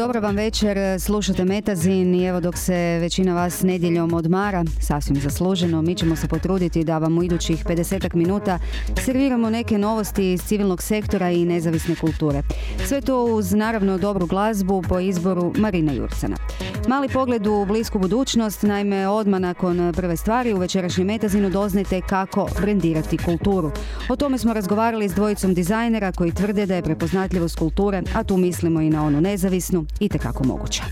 Dobro vam večer, slušate Metazin i evo dok se većina vas nedjeljom odmara, sasvim zasluženo, mi ćemo se potruditi da vam u idućih 50 minuta serviramo neke novosti iz civilnog sektora i nezavisne kulture. Sve to uz naravno dobru glazbu po izboru Marina Jurcana. Mali pogled u blisku budućnost, naime odmah nakon prve stvari u večerašnjem Metazinu doznajte kako brendirati kulturu. O tome smo razgovarali s dvojicom dizajnera koji tvrde da je prepoznatljivost kulture, a tu mislimo i na onu nezavisnu, itekako moguća.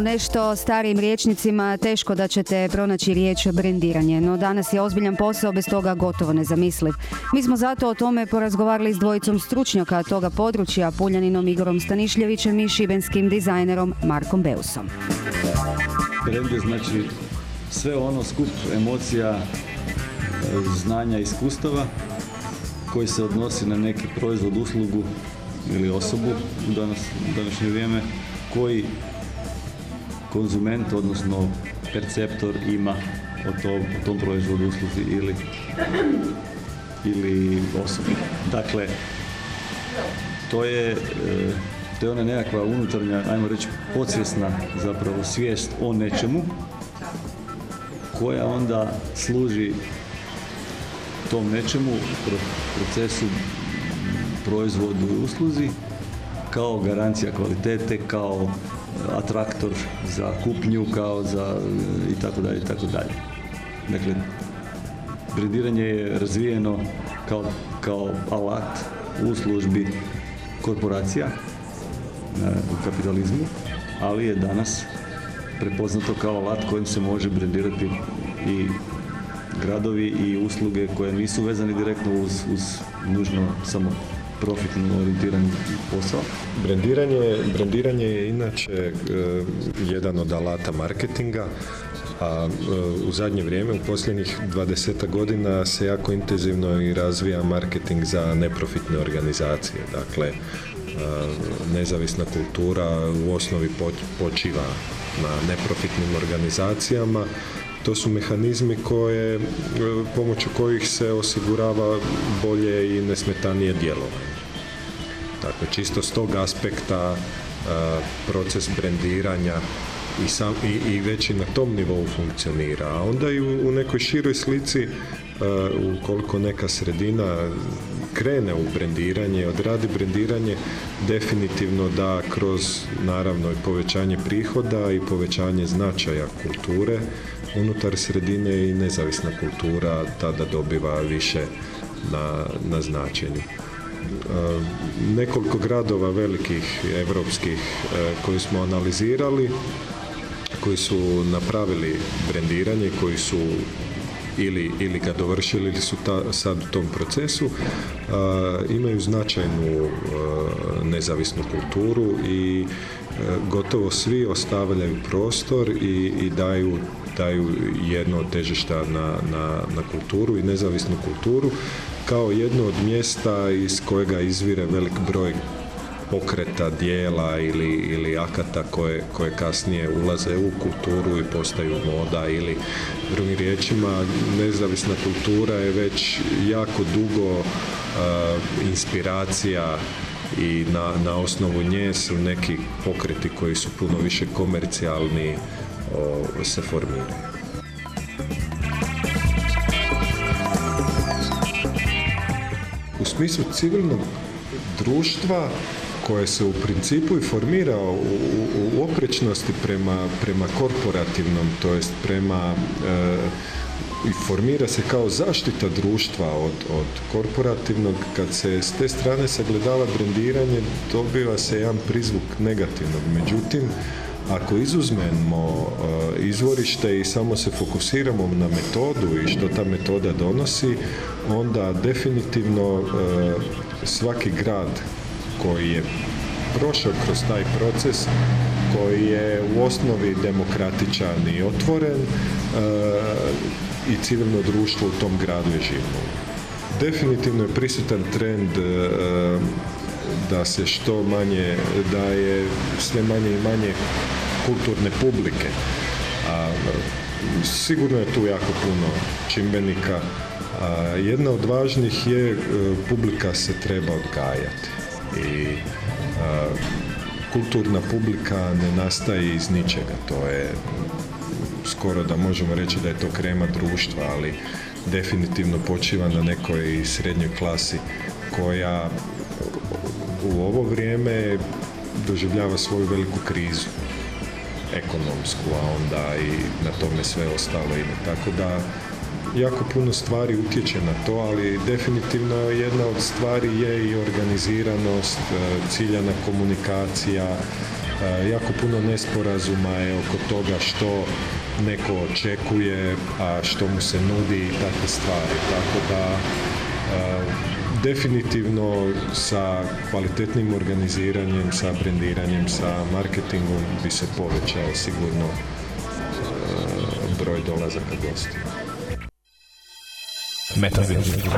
Nešto starijim riječnicima teško da ćete pronaći riječ brendiranje, no danas je ozbiljan posao, bez toga gotovo nezamisliv. Mi smo zato o tome porazgovarali s dvojicom stručnjaka toga područja, Puljaninom Igorom Stanišljevićem i šibenskim dizajnerom Markom Beusom. Brend je znači sve ono skup emocija, znanja i iskustava koji se odnosi na neki proizvod, uslugu ili osobu u današnje vrijeme koji konzument, odnosno perceptor ima o tom, o tom proizvodu, usluzi ili, ili osobi. Dakle, to je, e, to je ona nekakva unutarnja, ajmo reći, podsvjesna zapravo svijest o nečemu koja onda služi tom nečemu, procesu, proizvodu i usluzi, kao garancija kvalitete, kao atraktor za kupnju, kao za i tako dalje i tako dalje. Dakle, brendiranje je razvijeno kao, kao alat u službi korporacija u kapitalizmu, ali je danas prepoznato kao alat kojim se može brendirati i gradovi i usluge koje nisu vezani direktno uz, uz nužno samo profitno orijentirani posao? Brendiranje, brendiranje je inače e, jedan od alata marketinga, a e, u zadnje vrijeme, u posljednjih 20 godina se jako intenzivno i razvija marketing za neprofitne organizacije. Dakle, e, nezavisna kultura u osnovi počiva na neprofitnim organizacijama to su mehanizmi koje, e, pomoću kojih se osigurava bolje i nesmetanije djelovanje. Dakle, čisto s tog aspekta e, proces brendiranja i, sam, i, i već i na tom nivou funkcionira. A onda i u, u nekoj široj slici, uh, ukoliko neka sredina krene u brendiranje, odradi brendiranje, definitivno da kroz naravno i povećanje prihoda i povećanje značaja kulture unutar sredine i nezavisna kultura tada dobiva više na, na značenju. E, nekoliko gradova velikih europskih e, koji smo analizirali koji su napravili brendiranje, koji su ili, ili ga dovršili ili su ta, sad u tom procesu, imaju značajnu nezavisnu kulturu i gotovo svi ostavljaju prostor i, i daju daju jedno od težišta na, na, na kulturu i nezavisnu kulturu kao jedno od mjesta iz kojega izvire velik broj pokreta, dijela ili, ili akata koje, koje kasnije ulaze u kulturu i postaju moda ili drugim riječima nezavisna kultura je već jako dugo uh, inspiracija i na, na osnovu nje su neki pokreti koji su puno više komercijalni se formiraju. U smislu civilnog društva koje se u principu i formira u, u, oprečnosti prema, prema korporativnom, to jest prema e, i formira se kao zaštita društva od, od korporativnog, kad se s te strane sagledava brendiranje, dobiva se jedan prizvuk negativnog. Međutim, ako izuzmemo e, izvorište i samo se fokusiramo na metodu i što ta metoda donosi, onda definitivno e, svaki grad koji je prošao kroz taj proces koji je u osnovi demokratičan i otvoren e, i civilno društvo u tom gradu je živo. Definitivno je prisutan trend da se što manje, da je sve manje i manje kulturne publike. A, sigurno je tu jako puno čimbenika. A, jedna od važnih je e, publika se treba odgajati i kulturna publika ne nastaje iz ničega. To je skoro da možemo reći da je to krema društva, ali definitivno počiva na nekoj srednjoj klasi koja u ovo vrijeme doživljava svoju veliku krizu ekonomsku, a onda i na tome sve ostalo ide. Tako da jako puno stvari utječe na to, ali definitivno jedna od stvari je i organiziranost, e, ciljana komunikacija, e, jako puno nesporazuma je oko toga što neko očekuje, a što mu se nudi i takve stvari. Tako da e, definitivno sa kvalitetnim organiziranjem, sa brendiranjem, sa marketingom bi se povećao sigurno broj dolazaka. Metafizika.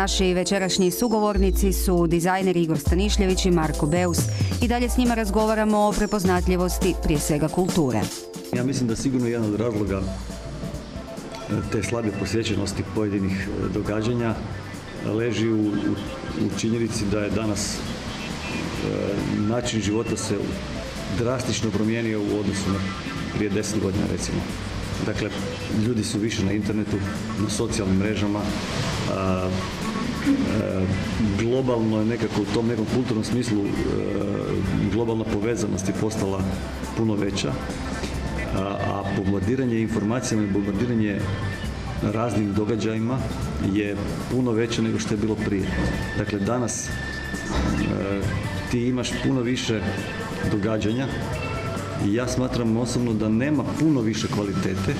Naši večerašnji sugovornici su dizajner Igor Stanišljević i Marko Beus i dalje s njima razgovaramo o prepoznatljivosti prije svega kulture. Ja mislim da sigurno jedan od razloga e, te slabe posjećenosti pojedinih e, događanja leži u, u, činjenici da je danas e, način života se drastično promijenio u odnosu na prije deset godina recimo. Dakle, ljudi su više na internetu, na socijalnim mrežama, globalno je nekako u tom nekom kulturnom smislu globalna povezanost je postala puno veća a bombardiranje informacijama i bombardiranje raznim događajima je puno veće nego što je bilo prije. Dakle, danas e, ti imaš puno više događanja i ja smatram osobno da nema puno više kvalitete,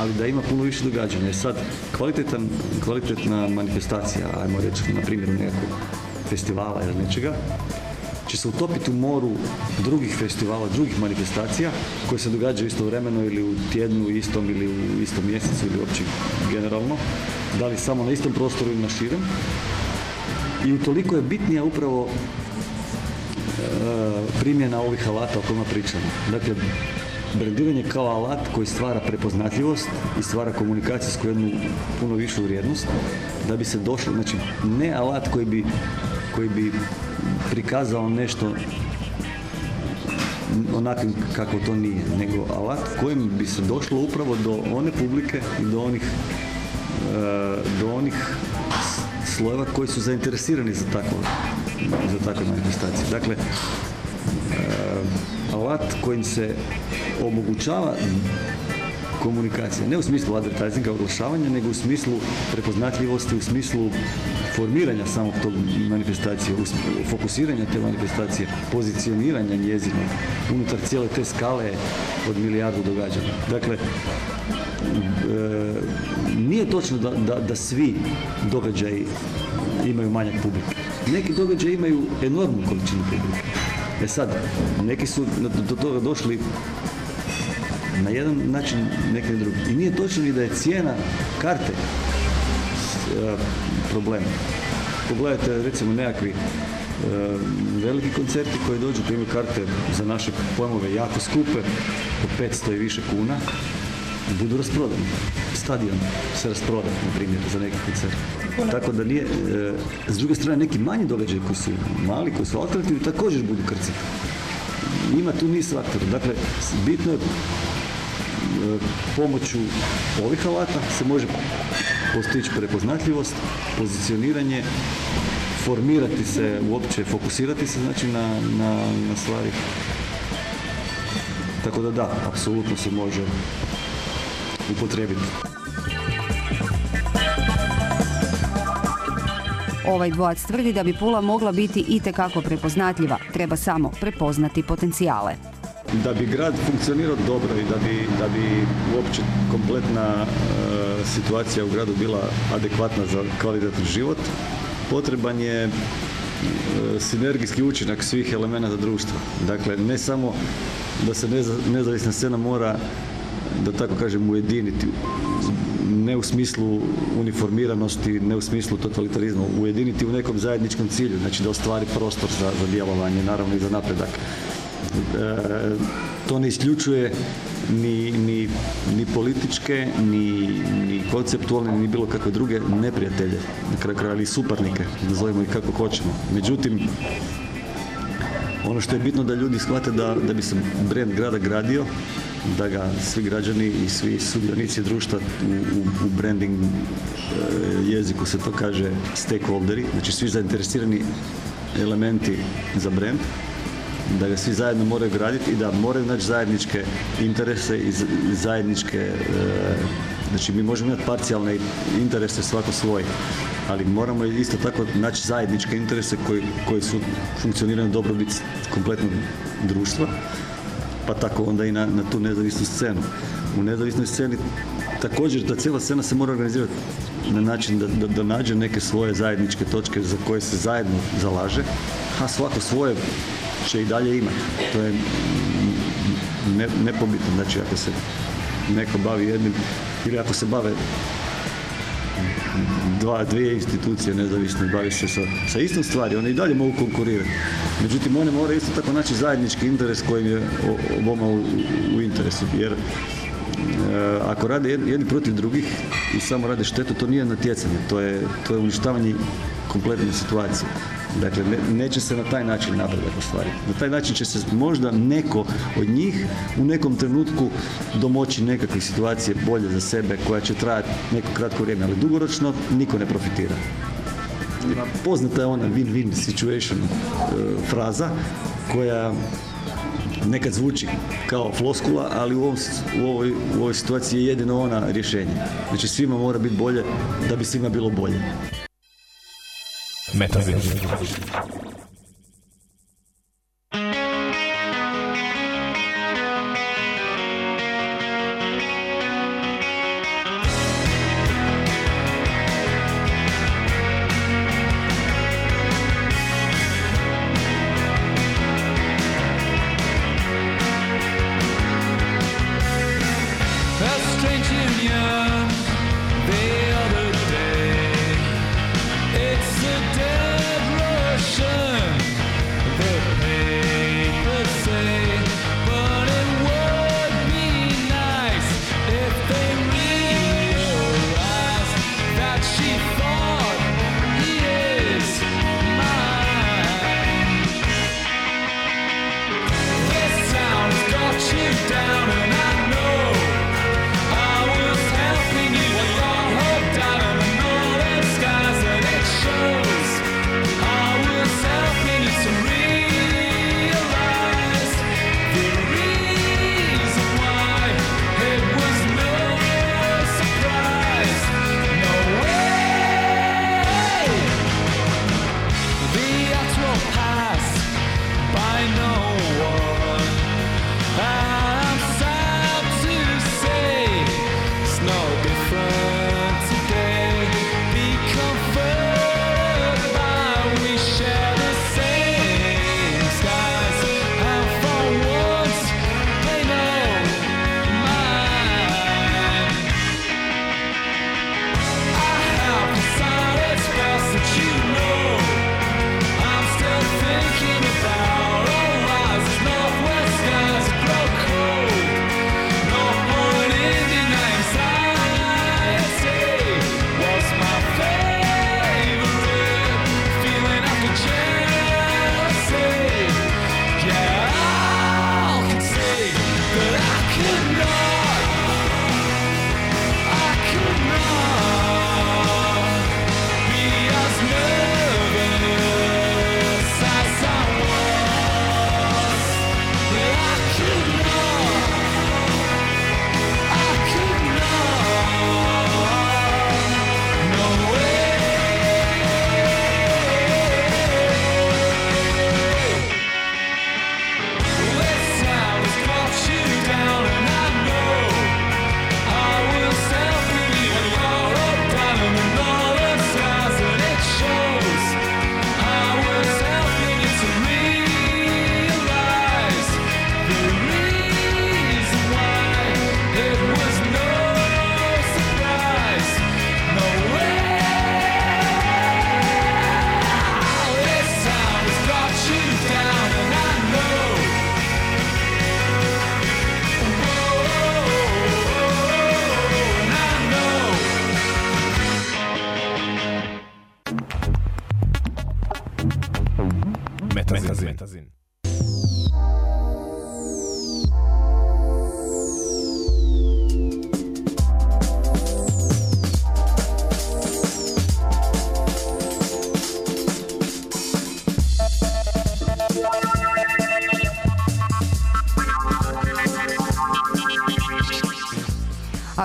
ali da ima puno više događanja. I sad, kvalitetan, kvalitetna manifestacija, ajmo reći na primjeru nekakvog festivala ili nečega, će se utopiti u moru drugih festivala, drugih manifestacija koje se događaju istovremeno ili u tjednu istom ili u istom mjesecu ili uopće generalno, da li samo na istom prostoru ili na širem. I utoliko je bitnija upravo e, primjena ovih alata o kojima pričamo. Dakle, brendiranje kao alat koji stvara prepoznatljivost i stvara komunikacijsku jednu puno višu vrijednost da bi se došlo, znači ne alat koji bi, koji bi prikazao nešto onakvim kako to nije, nego alat kojim bi se došlo upravo do one publike i do onih e, do onih slojeva koji su zainteresirani za za takve manifestacije. Dakle, alat kojim se omogućava komunikacija, ne u smislu advertisinga, oglašavanja, nego u smislu prepoznatljivosti, u smislu formiranja samog tog manifestacije, fokusiranja te manifestacije, pozicioniranja njezina unutar cijele te skale od milijardu događanja. Dakle, e, nije točno da, da, da svi događaji imaju manjak publike. Neki događaji imaju enormnu količinu publike. E sad, neki su do toga došli na jedan način, neki drugi. I nije točno ni da je cijena karte e, problem. Pogledajte recimo nekakvi e, veliki koncerti koji dođu, imaju karte za naše pojmove jako skupe, po 500 i više kuna, budu rasprodani. Stadion se rasproda, na primjer, za neki koncert. Tako da nije, e, s druge strane, neki manji događaji koji su mali, koji su alternativni, također budu krci. Ima tu niz faktora. Dakle, bitno je pomoću ovih alata se može postići prepoznatljivost, pozicioniranje, formirati se uopće, fokusirati se znači na, na, na stvari. Tako da da, apsolutno se može upotrebiti. Ovaj dvojac tvrdi da bi Pula mogla biti i tekako prepoznatljiva, treba samo prepoznati potencijale da bi grad funkcionirao dobro i da bi, da bi uopće kompletna e, situacija u gradu bila adekvatna za kvalitetan život, potreban je e, sinergijski učinak svih elemenata društva. Dakle, ne samo da se nezavisna scena mora, da tako kažem, ujediniti, ne u smislu uniformiranosti, ne u smislu totalitarizma, ujediniti u nekom zajedničkom cilju, znači da ostvari prostor za, za djelovanje, naravno i za napredak. E, to ne isključuje ni, ni, ni političke, ni, ni konceptualne, ni bilo kakve druge neprijatelje, na kraju kraja ali suparnike, nazovimo ih kako hoćemo. Međutim, ono što je bitno da ljudi shvate da, da bi se brand grada gradio, da ga svi građani i svi sudionici društva u, u, u branding e, jeziku se to kaže stakeholderi, znači svi zainteresirani elementi za brand, da ga svi zajedno moraju graditi i da moraju naći zajedničke interese i zajedničke e, znači mi možemo imati parcijalne interese svako svoj ali moramo isto tako naći zajedničke interese koji, koji su funkcioniraju na dobrobit kompletnog društva pa tako onda i na, na tu nezavisnu scenu. U nezavisnoj sceni također ta cijela scena se mora organizirati na način da, da, da nađe neke svoje zajedničke točke za koje se zajedno zalaže, a svako svoje će i dalje imati. To je ne, nepobitno. Znači, ako se neko bavi jednim, ili ako se bave dva, dvije institucije nezavisne bavi se sa, sa istom stvari, one i dalje mogu konkurirati. Međutim, one moraju isto tako naći zajednički interes kojim je oboma u, u interesu, jer E, ako rade jedni protiv drugih i samo rade štetu, to nije natjecanje, to je, to je uništavanje kompletne situacije. Dakle, neće se na taj način napredak ostvariti. Na taj način će se možda neko od njih u nekom trenutku domoći nekakve situacije bolje za sebe koja će trajati neko kratko vrijeme, ali dugoročno niko ne profitira. Poznata je ona win-win situation e, fraza koja nekad zvuči kao floskula, ali u, ovom, u, ovoj, u ovoj situaciji je jedino ona rješenje. Znači svima mora biti bolje da bi svima bilo bolje. Metazin.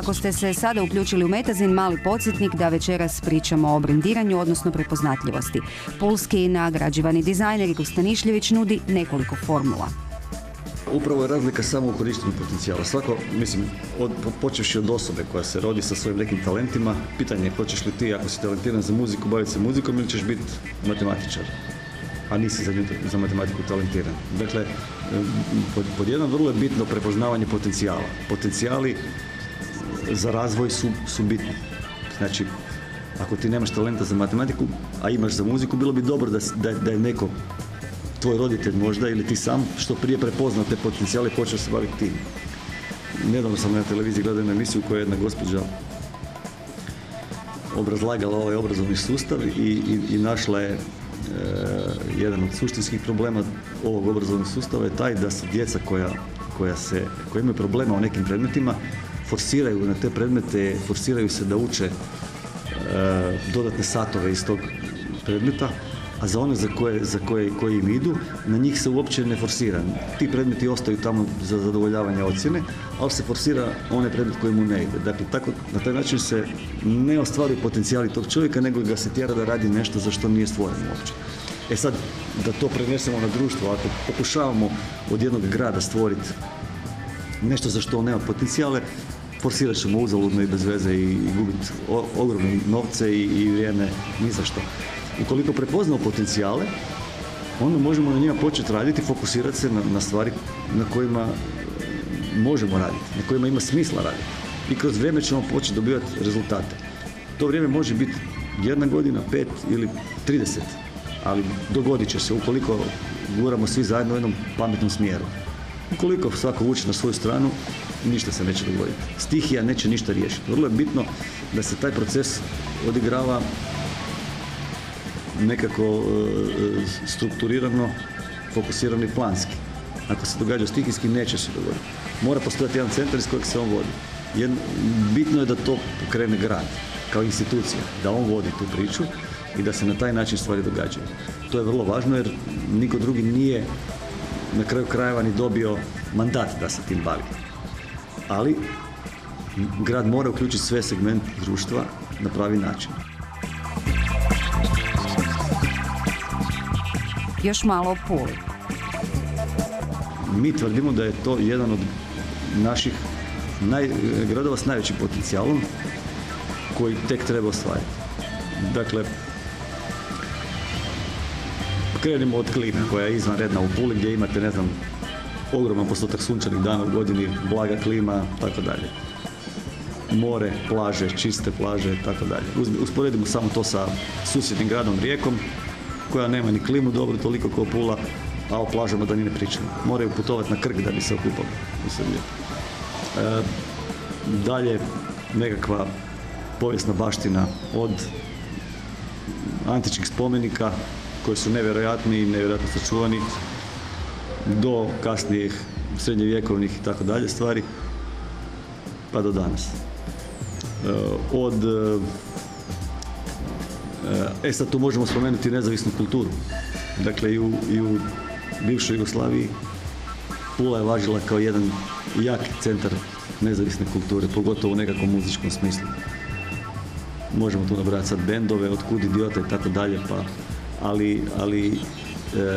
Ako ste se sada uključili u Metazin, mali podsjetnik da večeras pričamo o brendiranju, odnosno prepoznatljivosti. Pulski nagrađivani dizajner Igor Stanišljević nudi nekoliko formula. Upravo je razlika samo u korištenju potencijala. Svako, mislim, od, počevši od osobe koja se rodi sa svojim nekim talentima, pitanje je hoćeš li ti, ako si talentiran za muziku, baviti se muzikom ili ćeš biti matematičar. a nisi za, za matematiku talentiran. Dakle, pod, pod jednom vrlo je bitno prepoznavanje potencijala. Potencijali za razvoj su, su bitni. Znači, ako ti nemaš talenta za matematiku, a imaš za muziku, bilo bi dobro da, da, da je neko tvoj roditelj možda ili ti sam što prije prepoznao te potencijale počeo se baviti tim. Nedavno sam na televiziji gledao jednu emisiju koja je jedna gospođa obrazlagala ovaj obrazovni sustav i, i, i našla je e, jedan od suštinskih problema ovog obrazovnog sustava je taj da se djeca koja, koja, se, koja imaju problema u nekim predmetima forsiraju na te predmete, forsiraju se da uče e, dodatne satove iz tog predmeta a za one za koje, za koje, koji im idu, na njih se uopće ne forsira. Ti predmeti ostaju tamo za zadovoljavanje ocjene, ali se forsira onaj predmet koji mu ne ide. Dakle, tako, na taj način se ne ostvaruju potencijali tog čovjeka, nego ga se tjera da radi nešto za što nije stvoren uopće. E sad, da to prenesemo na društvo, ako pokušavamo od jednog grada stvoriti nešto za što on nema potencijale, forsirat ćemo uzaludno i bez veze i, gubiti ogromne novce i, i vrijeme ni za što. Ukoliko prepoznamo potencijale, onda možemo na njima početi raditi, fokusirati se na, na stvari na kojima možemo raditi, na kojima ima smisla raditi. I kroz vrijeme ćemo početi dobivati rezultate. To vrijeme može biti jedna godina, pet ili trideset, ali dogodit će se ukoliko guramo svi zajedno u jednom pametnom smjeru. Ukoliko svako uči na svoju stranu, ništa se neće dogoditi. Stihija neće ništa riješiti. Vrlo je bitno da se taj proces odigrava nekako e, strukturirano, fokusirano i planski. Ako se događa stihijski, neće se dogoditi. Mora postojati jedan centar iz kojeg se on vodi. bitno je da to pokrene grad kao institucija, da on vodi tu priču i da se na taj način stvari događaju. To je vrlo važno jer niko drugi nije na kraju krajeva ni dobio mandat da se tim bavi. Ali grad mora uključiti sve segmente društva na pravi način. još malo o Puli. Mi tvrdimo da je to jedan od naših naj, gradova s najvećim potencijalom koji tek treba ostvariti. Dakle, krenimo od klime koja je izvanredna u Puli gdje imate, ne znam, ogroman postotak sunčanih dana u godini, blaga klima, tako dalje. More, plaže, čiste plaže, tako dalje. Usporedimo samo to sa susjednim gradom Rijekom koja nema ni klimu dobro toliko kao Pula, a o plažama da ni ne pričamo. Moraju putovati na Krk da bi se okupali Srbiji. E, dalje nekakva povijesna baština od antičkih spomenika koji su nevjerojatni i nevjerojatno sačuvani do kasnijih srednjevjekovnih i tako dalje stvari pa do danas. E, od E sad tu možemo spomenuti nezavisnu kulturu. Dakle i u, i u bivšoj Jugoslaviji Pula je važila kao jedan jak centar nezavisne kulture, pogotovo u nekakvom muzičkom smislu. Možemo tu nabrati sad bendove, otkud idiota i tako dalje, pa, ali, ali e,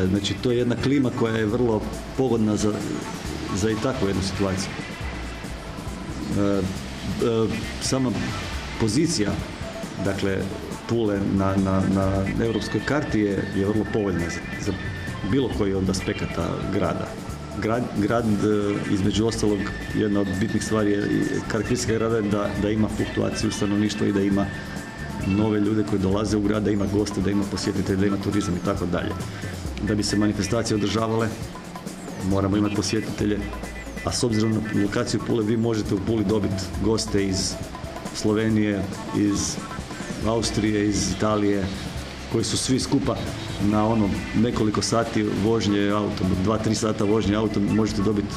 znači to je jedna klima koja je vrlo pogodna za, za i takvu jednu situaciju. E, e, sama pozicija, dakle, Pule na, na, na europskoj karti je, je vrlo povoljna za, za bilo koji od aspekata grada. Grad, grad e, između ostalog, jedna od bitnih stvari je karakteristika grada je da, da ima fluktuaciju stanovništva i da ima nove ljude koji dolaze u grad, da ima goste, da ima posjetitelje, da ima turizam i tako dalje. Da bi se manifestacije održavale, moramo imati posjetitelje, a s obzirom na lokaciju Pule, vi možete u Puli dobiti goste iz Slovenije, iz Austrije, iz Italije, koji su svi skupa na ono nekoliko sati vožnje autom, dva, tri sata vožnje autom možete dobiti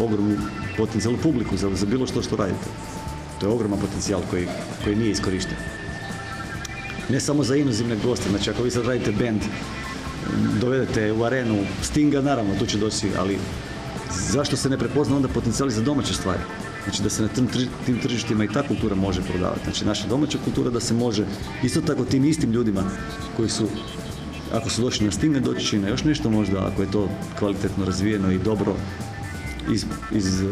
ogromnu potencijalnu publiku za, za bilo što što radite. To je ogroman potencijal koji, koji nije iskorišten. Ne samo za inozemne goste, znači ako vi sad radite band, dovedete u arenu Stinga, naravno, tu će doći, ali zašto se ne prepozna onda potencijali za domaće stvari? Znači da se na tim, tim tržištima i ta kultura može prodavati. Znači naša domaća kultura da se može isto tako tim istim ljudima koji su ako su došli na Stinga doći će na još nešto možda ako je to kvalitetno razvijeno i dobro iz, iz, uh,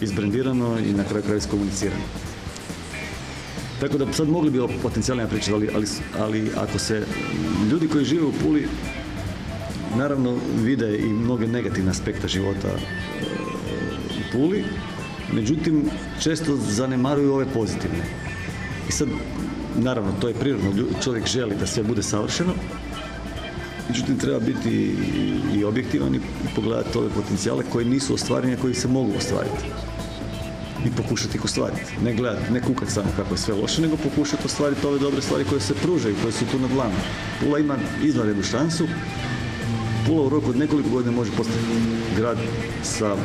izbrendirano i na kraju kraju iskomunicirano. Tako da sad mogli bi o potencijalima pričati, ali, ali, ali ako se ljudi koji žive u Puli naravno vide i mnoge negativne aspekte života e, u Puli, međutim često zanemaruju ove pozitivne. I sad, naravno, to je prirodno, čovjek želi da sve bude savršeno, međutim treba biti i objektivan i pogledati ove potencijale koji nisu ostvareni, koji se mogu ostvariti i pokušati ih ostvariti. Ne gledati, ne kukati samo kako je sve loše, nego pokušati ostvariti ove dobre stvari koje se pružaju, koje su tu na dlanu. Pula ima izvanrednu šansu. Pula u roku od nekoliko godina može postati grad sa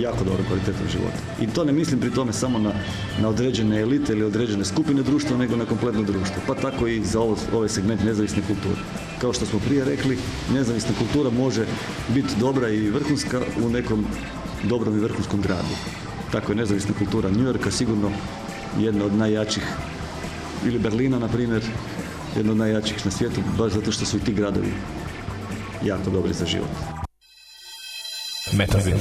jako dobrom kvalitetom života. I to ne mislim pri tome samo na, na određene elite ili određene skupine društva, nego na kompletno društvo. Pa tako i za ovo, ovaj segment nezavisne kulture. Kao što smo prije rekli, nezavisna kultura može biti dobra i vrhunska u nekom dobrom i vrhunskom gradu. Tako je nezavisna kultura New Yorka sigurno jedna od najjačih, ili Berlina, na primjer, jedna od najjačih na svijetu, baš zato što su i ti gradovi jako dobri za život. Metazin.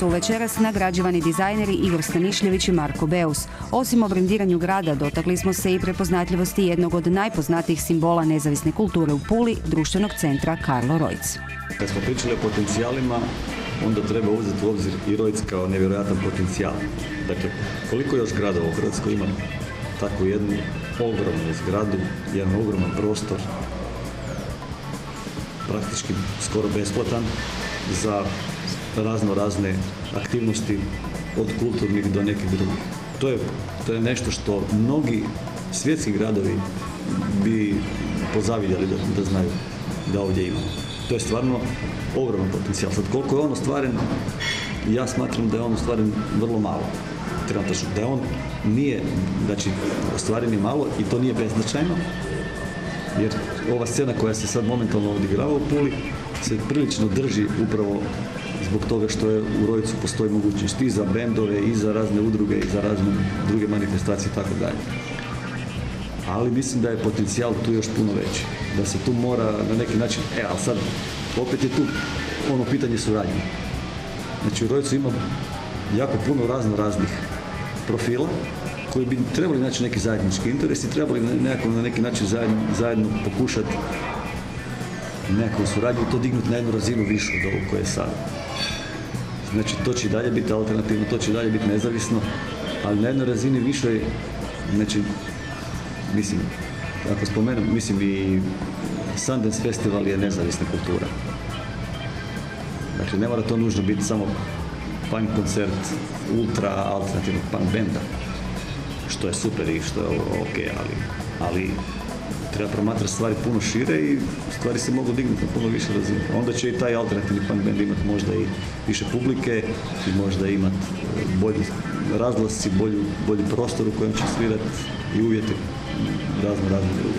Su večeras nagrađivani dizajneri Igor Stanišljević i Marko Beus. Osim o brendiranju grada, dotakli smo se i prepoznatljivosti jednog od najpoznatijih simbola nezavisne kulture u Puli, društvenog centra Karlo Rojc. Kad smo pričali o potencijalima, onda treba uzeti u obzir i Rojc kao nevjerojatan potencijal. Dakle, koliko još gradova u Hrvatskoj ima takvu jednu ogromnu zgradu, jedan ogroman prostor, praktički skoro besplatan za razno razne aktivnosti od kulturnih do nekih drugih. To je, to je nešto što mnogi svjetski gradovi bi pozavidjeli da, da znaju da ovdje imamo. To je stvarno ogroman potencijal. Sad koliko je on ostvaren, ja smatram da je on ostvaren vrlo malo. Trenutačno. Da je on nije, znači ostvaren je malo i to nije beznačajno, jer ova scena koja se sad momentalno odigrava u Puli se prilično drži upravo zbog toga što je u Rojcu postoji mogućnost i za bendove, i za razne udruge, i za razne druge manifestacije i tako dalje. Ali mislim da je potencijal tu još puno veći. Da se tu mora na neki način, e, ali sad opet je tu ono pitanje suradnje. Znači u Rojcu ima jako puno razno raznih profila koji bi trebali naći neki zajednički interes i trebali nekako, na neki način zajedno, zajedno pokušati nekakvu suradnju to dignuti na jednu razinu višu od ovog koje je sad. Znači to će dalje biti alternativno, to će dalje biti nezavisno, ali na jednoj razini višoj, znači, mislim, ako spomenem, mislim i Sundance Festival je nezavisna kultura. Dakle, ne mora to nužno biti samo punk koncert ultra alternativnog punk benda, što je super i što je o- ok, ali, ali treba promatrati stvari puno šire i stvari se mogu dignuti na puno više razine. Onda će i taj alternativni punk band imati možda i više publike i možda imati bolji razglasci, bolju, bolji prostor u kojem će svirati i uvjeti razno razne druge.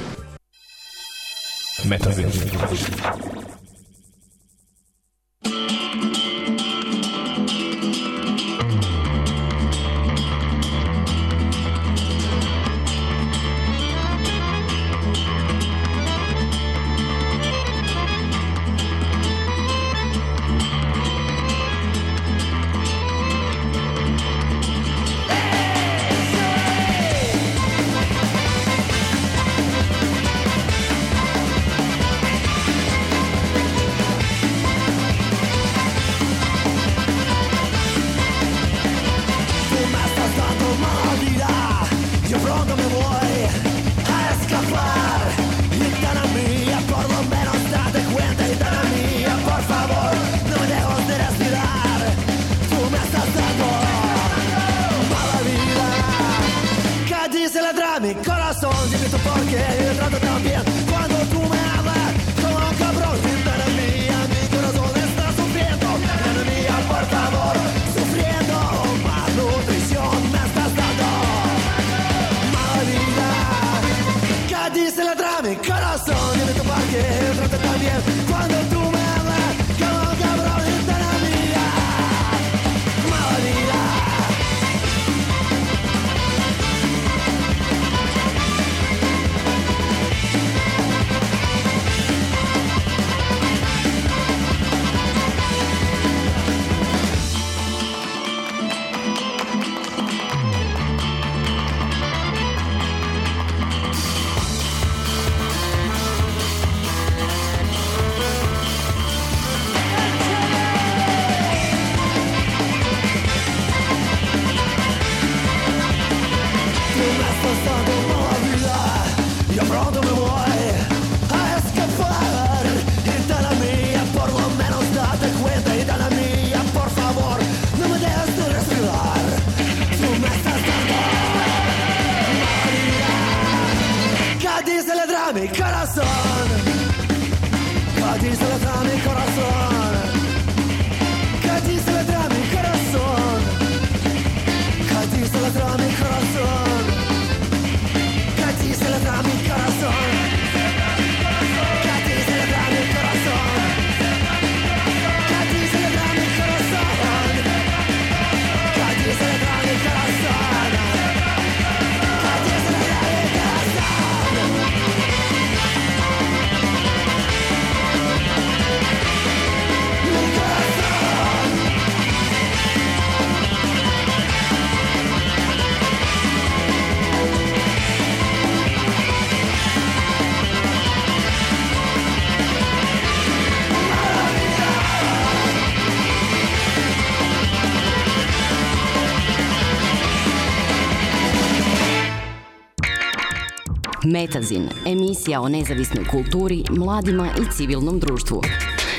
Metazin, emisija o nezavisnoj kulturi, mladima i civilnom društvu.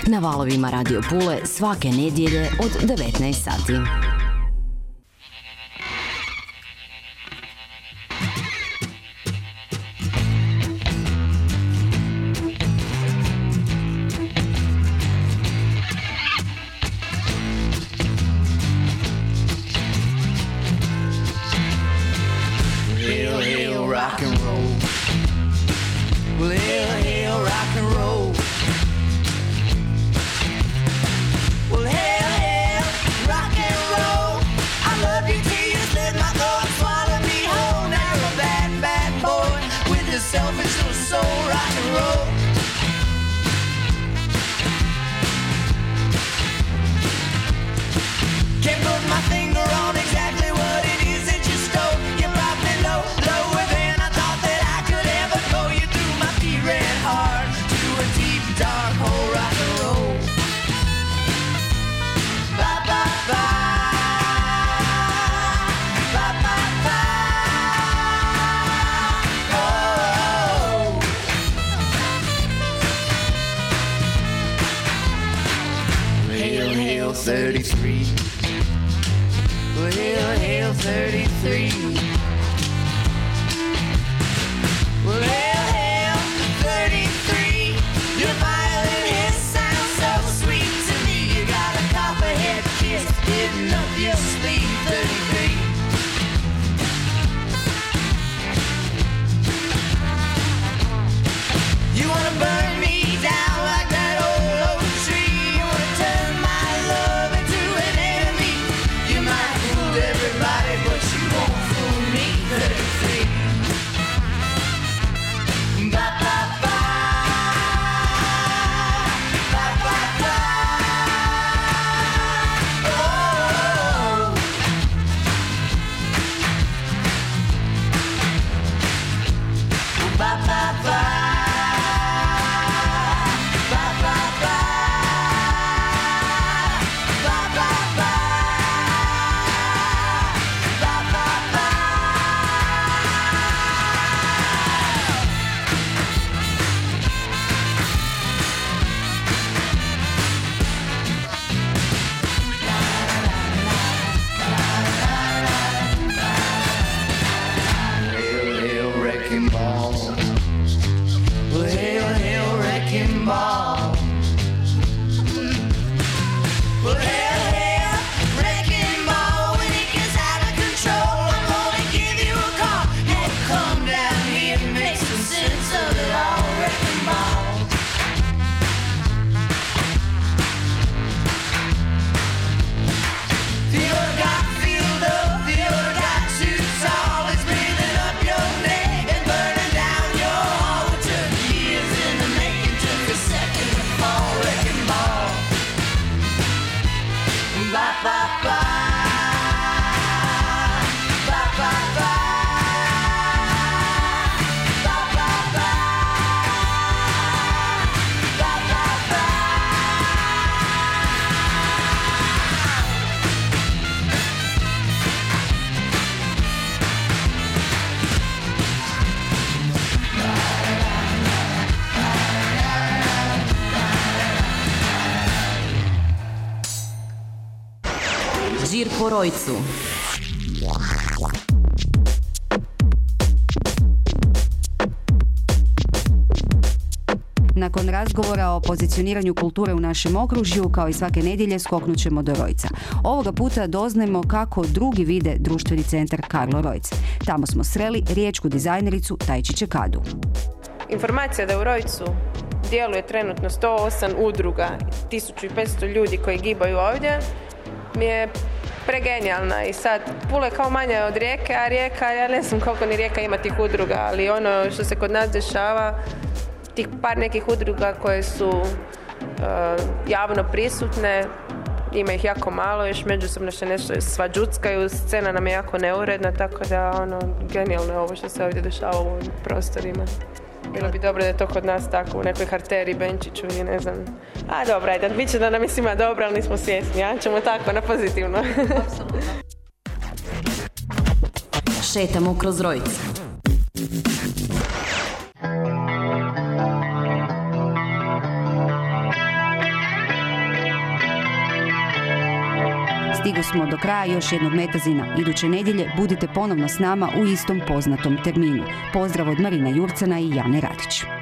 Na valovima Radio Pule svake nedjelje od 19 sati. 33. Well, hail, hail, 33. Rojcu. Nakon razgovora o pozicioniranju kulture u našem okružju, kao i svake nedjelje, skoknut ćemo do Rojca. Ovoga puta doznajemo kako drugi vide društveni centar Karlo Rojc. Tamo smo sreli riječku dizajnericu Tajči Čekadu. Informacija da u Rojcu djeluje trenutno 108 udruga, 1500 ljudi koji gibaju ovdje, mi je pregenijalna i sad Pula je kao manja od rijeke, a rijeka, ja ne znam koliko ni rijeka ima tih udruga, ali ono što se kod nas dešava, tih par nekih udruga koje su e, javno prisutne, ima ih jako malo, još međusobno še nešto svađuckaju, scena nam je jako neuredna, tako da ono, genijalno je ovo što se ovdje dešava u ovim prostorima. Bilo bi dobro da je to kod nas tako, u nekoj harteri, benčiću ili ne znam. A dobro, ajde, bit će da nam je svima dobro, ali nismo svjesni, ja ćemo tako, na pozitivno. Šetamo kroz Rojc. Stigli smo do kraja još jednog metazina. Iduće nedjelje budite ponovno s nama u istom poznatom terminu. Pozdrav od Marina Jurcana i Jane Radić.